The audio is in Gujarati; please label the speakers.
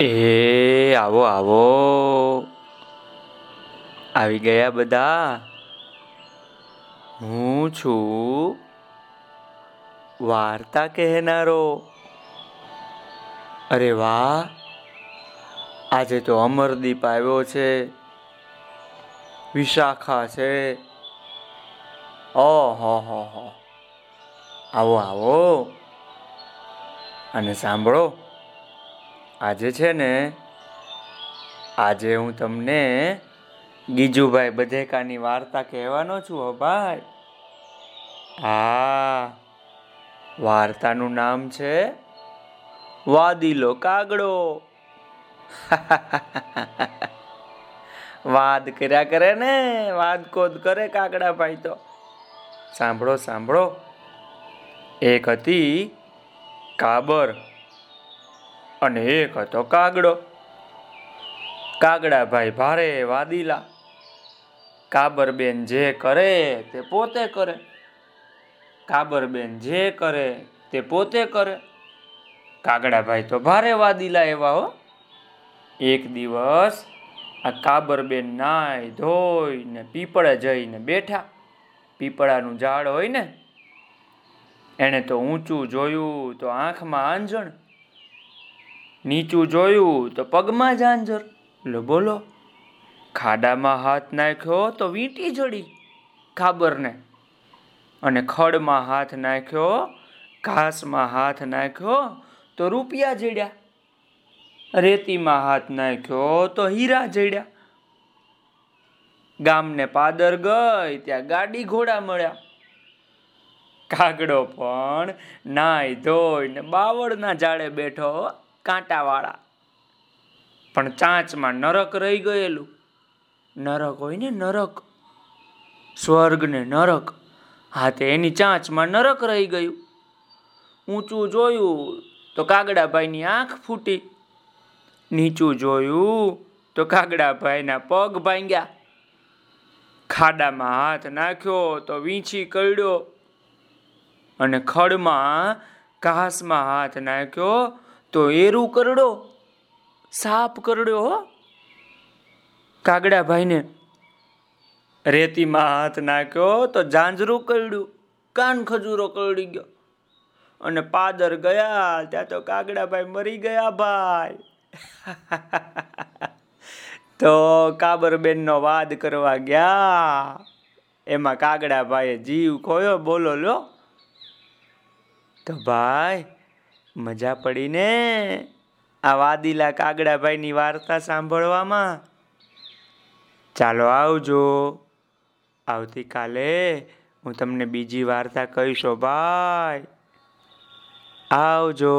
Speaker 1: એ, આવો આવો. આવી ગયા બધા? હું છું વાર્તા કહેનારો. અરે વાહ, આજે તો અમરદીપ આવ્યો છે. વિશાખા છે. ઓહો, હો આવો આવો. અને સાંભળો. આજે છે ને, આજે હું તમને ગીજુભાઈ બધેકાની વાર્તા કહેવાનો છું હો ભાઈ. હા વાર્તાનું નામ છે વાદીલો કાગડો. વાદ કર્યા કરે ને, વાદ કોદ કરે કાગડા ભાઈ તો. સાંભળો સાંભળો. એક હતી કાબર. અને એક હતો કાગડો. કાગડા ભાઈ ભારે વાદીલા. કાબરબેન જે કરે તે પોતે કરે. કાબરબેન જે કરે તે પોતે કરે. કાગડાભાઈ તો ભારે વાદીલા એવા હો. એક દિવસ આ કાબરબેન નાય ધોઈને પીપળે જઈને બેઠા. પીપળાનું ઝાડ હોય ને, એણે તો ઊંચું જોયું તો આંખમાં આંજણ નીચું જોયું તો પગમાં ઝાંઝર. લો બોલો, ખાડામાં હાથ નાખ્યો તો વીંટી જડી ખાબરને. અને ખડમાં હાથ નાખ્યો, ઘાસમાં હાથ નાખ્યો તો રૂપિયા જડ્યા. રેતીમાં હાથ નાખ્યો તો હીરા જડ્યા. ગામને પાદર ગઈ ત્યાં ગાડી ઘોડા મળ્યા. કાગડો પણ નાય ધોઈને બાવળના ઝાડે બેઠો કાંટાવાળા. પણ ચાંચમાં નરક રહી ગયેલું. નરક હોય ને નરક. સ્વર્ગ ને નરક. હા, તે એની ચાંચમાં નરક રહી ગયું. ઊંચું જોયું તો કાગડાભાઈની આંખ ફૂટી. નીચું જોયું તો કાગડાભાઈના પગ ભાંગ્યા. ખાડામાં હાથ નાખ્યો તો વીંછી કરડ્યો. અને ખડમાં ઘાસમાં હાથ નાખ્યો તો એરું કરડો, સાપ કરડ્યો હો. કાગડાભાઈને રેતીમાં હાથ નાખ્યો તો ઝાંઝરું કરડ્યું, કાન ખજૂરો કરડી ગયો. અને પાદર ગયા, ત્યાં તો કાગડાભાઈ મરી ગયા ભાઈ. તો કાબરબેનનો વાદ કરવા ગયા. એમાં કાગડાભાઈએ જીવ ખોયો, બોલો લો. તો ભાઈ મજા પડી ને આ વાદીલા કાગડાભાઈની વાર્તા સાંભળવામાં. ચાલો આવજો. આવતીકાલે હું તમને બીજી વાર્તા કહીશો. ભાઈ આવજો.